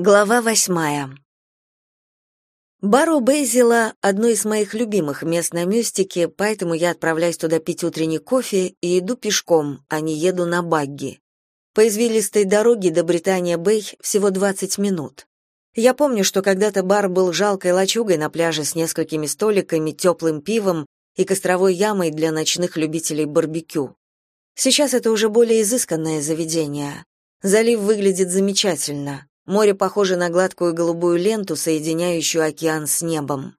Глава восьмая. Бар у одно из моих любимых мест на Мюстике, поэтому я отправляюсь туда пить утренний кофе и иду пешком, а не еду на багги. По извилистой дороге до Британия-Бэй всего 20 минут. Я помню, что когда-то бар был жалкой лачугой на пляже с несколькими столиками, теплым пивом и костровой ямой для ночных любителей барбекю. Сейчас это уже более изысканное заведение. Залив выглядит замечательно. Море похоже на гладкую голубую ленту, соединяющую океан с небом.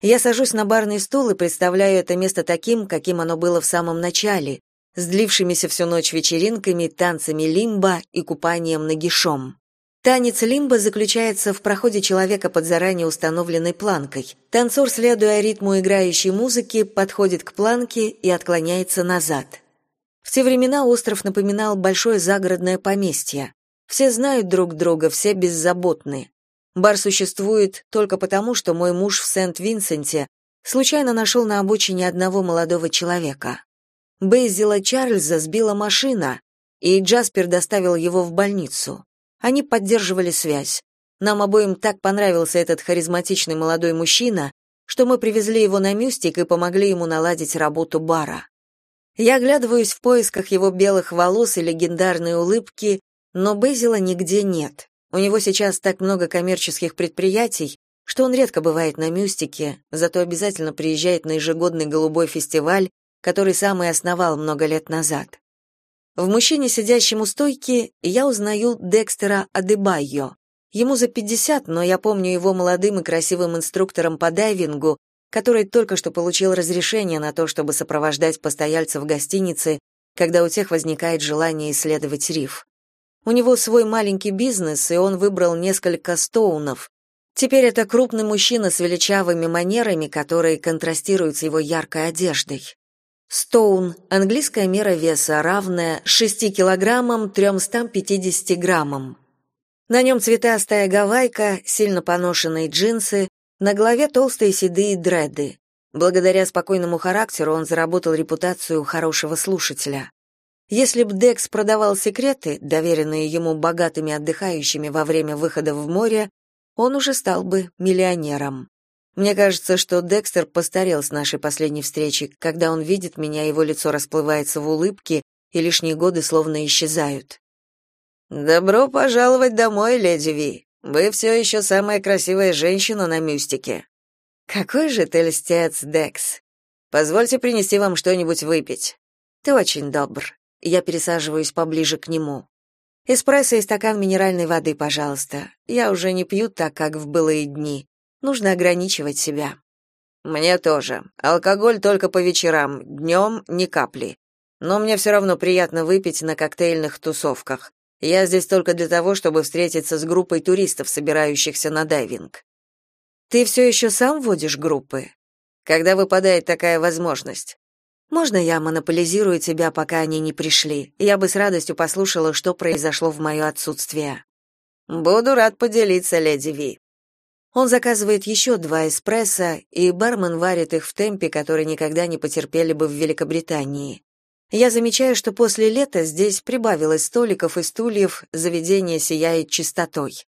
Я сажусь на барный стул и представляю это место таким, каким оно было в самом начале, с длившимися всю ночь вечеринками, танцами лимба и купанием нагишом. Танец лимба заключается в проходе человека под заранее установленной планкой. Танцор, следуя ритму играющей музыки, подходит к планке и отклоняется назад. В те времена остров напоминал большое загородное поместье. Все знают друг друга, все беззаботны. Бар существует только потому, что мой муж в Сент-Винсенте случайно нашел на обочине одного молодого человека. Бейзила Чарльза сбила машина, и Джаспер доставил его в больницу. Они поддерживали связь. Нам обоим так понравился этот харизматичный молодой мужчина, что мы привезли его на Мюстик и помогли ему наладить работу бара. Я оглядываюсь в поисках его белых волос и легендарной улыбки, но Безила нигде нет. У него сейчас так много коммерческих предприятий, что он редко бывает на Мюстике, зато обязательно приезжает на ежегодный голубой фестиваль, который сам и основал много лет назад. В мужчине, сидящем у стойки, я узнаю Декстера Адебайо. Ему за 50, но я помню его молодым и красивым инструктором по дайвингу, который только что получил разрешение на то, чтобы сопровождать постояльцев гостиницы, когда у тех возникает желание исследовать риф. У него свой маленький бизнес, и он выбрал несколько стоунов. Теперь это крупный мужчина с величавыми манерами, которые контрастируют с его яркой одеждой. Стоун – английская мера веса, равная 6 килограммам 350 граммам. На нем цветастая гавайка, сильно поношенные джинсы, на голове толстые седые дреды. Благодаря спокойному характеру он заработал репутацию хорошего слушателя. Если б Декс продавал секреты, доверенные ему богатыми отдыхающими во время выхода в море, он уже стал бы миллионером. Мне кажется, что Декстер постарел с нашей последней встречи. Когда он видит меня, его лицо расплывается в улыбке, и лишние годы словно исчезают. «Добро пожаловать домой, леди Ви. Вы все еще самая красивая женщина на мюстике». «Какой же ты льстец, Декс. Позвольте принести вам что-нибудь выпить. Ты очень добр. Я пересаживаюсь поближе к нему. Эспрессо и стакан минеральной воды, пожалуйста. Я уже не пью так, как в былые дни. Нужно ограничивать себя. Мне тоже. Алкоголь только по вечерам, днем ни капли. Но мне все равно приятно выпить на коктейльных тусовках. Я здесь только для того, чтобы встретиться с группой туристов, собирающихся на дайвинг. Ты все еще сам водишь группы? Когда выпадает такая возможность? Можно я монополизирую тебя, пока они не пришли? Я бы с радостью послушала, что произошло в мое отсутствие. Буду рад поделиться, леди Ви. Он заказывает еще два эспрессо, и бармен варит их в темпе, который никогда не потерпели бы в Великобритании. Я замечаю, что после лета здесь прибавилось столиков и стульев, заведение сияет чистотой.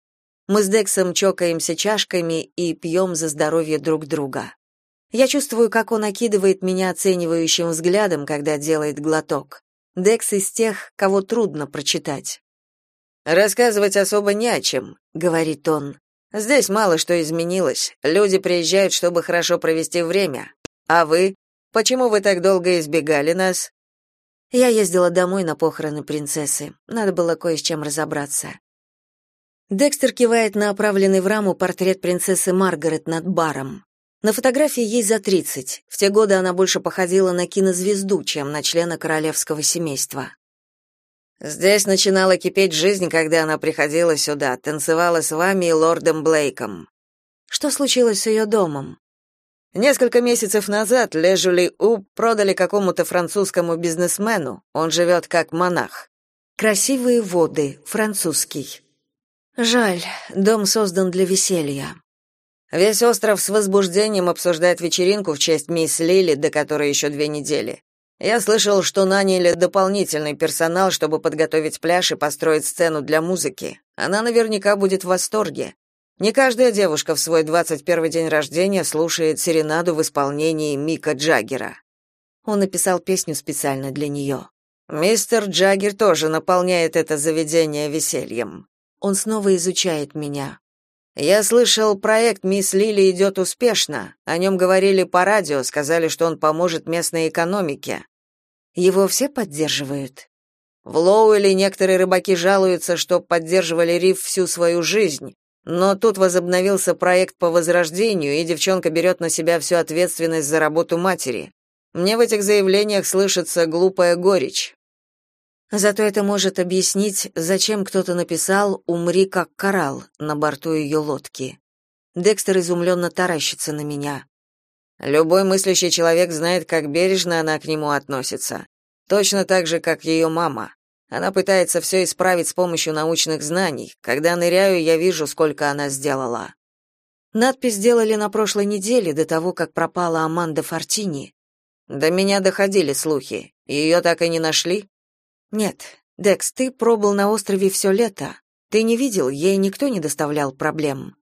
Мы с Дексом чокаемся чашками и пьем за здоровье друг друга. Я чувствую, как он окидывает меня оценивающим взглядом, когда делает глоток. Декс из тех, кого трудно прочитать. «Рассказывать особо не о чем», — говорит он. «Здесь мало что изменилось. Люди приезжают, чтобы хорошо провести время. А вы? Почему вы так долго избегали нас?» Я ездила домой на похороны принцессы. Надо было кое с чем разобраться. Декстер кивает на оправленный в раму портрет принцессы Маргарет над баром. На фотографии ей за 30. В те годы она больше походила на кинозвезду, чем на члена королевского семейства. Здесь начинала кипеть жизнь, когда она приходила сюда, танцевала с вами и лордом Блейком. Что случилось с ее домом? Несколько месяцев назад Лежули У продали какому-то французскому бизнесмену. Он живет как монах. Красивые воды, французский. Жаль, дом создан для веселья. Весь остров с возбуждением обсуждает вечеринку в честь мисс Лили, до которой еще две недели. Я слышал, что наняли дополнительный персонал, чтобы подготовить пляж и построить сцену для музыки. Она наверняка будет в восторге. Не каждая девушка в свой 21 день рождения слушает серенаду в исполнении Мика Джаггера. Он написал песню специально для нее. Мистер Джаггер тоже наполняет это заведение весельем. Он снова изучает меня. Я слышал, проект «Мисс Лили» идет успешно. О нем говорили по радио, сказали, что он поможет местной экономике. Его все поддерживают? В Лоуэле некоторые рыбаки жалуются, что поддерживали риф всю свою жизнь, но тут возобновился проект по возрождению, и девчонка берет на себя всю ответственность за работу матери. Мне в этих заявлениях слышится глупая горечь. Зато это может объяснить, зачем кто-то написал «умри как коралл» на борту ее лодки. Декстер изумленно таращится на меня. Любой мыслящий человек знает, как бережно она к нему относится. Точно так же, как ее мама. Она пытается все исправить с помощью научных знаний. Когда ныряю, я вижу, сколько она сделала. Надпись сделали на прошлой неделе, до того, как пропала Аманда Фортини. До меня доходили слухи. Ее так и не нашли? Нет. Декс, ты пробыл на острове все лето. Ты не видел, ей никто не доставлял проблем.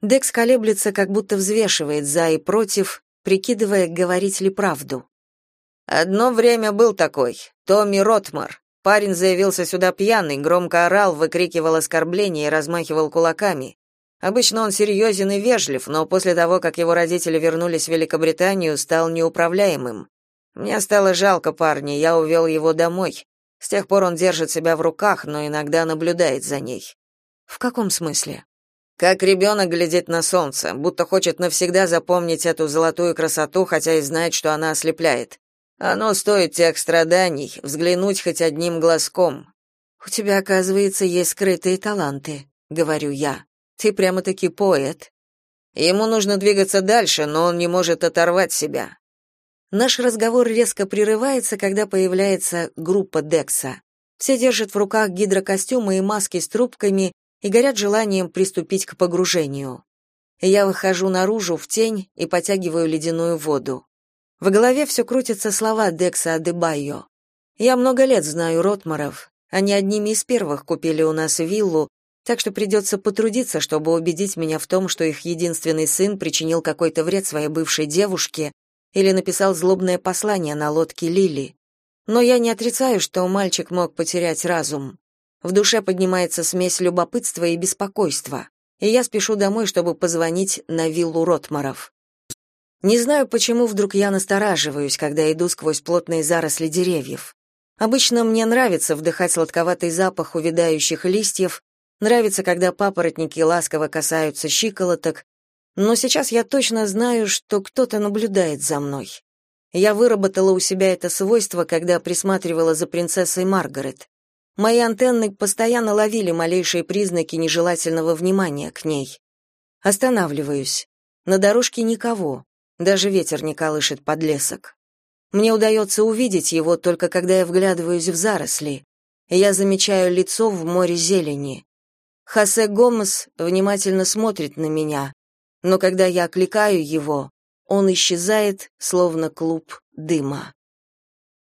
Декс колеблется, как будто взвешивает за и против, прикидывая, говорить ли правду. Одно время был такой, Томми Ротмар. Парень заявился сюда пьяный, громко орал, выкрикивал оскорбления и размахивал кулаками. Обычно он серьезен и вежлив, но после того, как его родители вернулись в Великобританию, стал неуправляемым. Мне стало жалко парня, я увел его домой. С тех пор он держит себя в руках, но иногда наблюдает за ней. В каком смысле? Как ребенок глядит на солнце, будто хочет навсегда запомнить эту золотую красоту, хотя и знает, что она ослепляет. Оно стоит тех страданий, взглянуть хоть одним глазком. У тебя, оказывается, есть скрытые таланты, говорю я. Ты прямо-таки поэт. Ему нужно двигаться дальше, но он не может оторвать себя. Наш разговор резко прерывается, когда появляется группа Декса. Все держат в руках гидрокостюмы и маски с трубками и горят желанием приступить к погружению. Я выхожу наружу в тень и потягиваю ледяную воду. В голове все крутятся слова Декса Адебайо. Я много лет знаю Ротмаров. Они одними из первых купили у нас виллу, так что придется потрудиться, чтобы убедить меня в том, что их единственный сын причинил какой-то вред своей бывшей девушке или написал злобное послание на лодке Лили. Но я не отрицаю, что мальчик мог потерять разум. В душе поднимается смесь любопытства и беспокойства, и я спешу домой, чтобы позвонить на виллу Ротмаров. Не знаю, почему вдруг я настораживаюсь, когда иду сквозь плотные заросли деревьев. Обычно мне нравится вдыхать сладковатый запах увядающих листьев, нравится, когда папоротники ласково касаются щиколоток, но сейчас я точно знаю, что кто-то наблюдает за мной. Я выработала у себя это свойство, когда присматривала за принцессой Маргарет. Мои антенны постоянно ловили малейшие признаки нежелательного внимания к ней. Останавливаюсь. На дорожке никого. Даже ветер не колышет подлесок. Мне удается увидеть его только когда я вглядываюсь в заросли. Я замечаю лицо в море зелени. Хосе Гомес внимательно смотрит на меня, но когда я окликаю его, он исчезает, словно клуб дыма.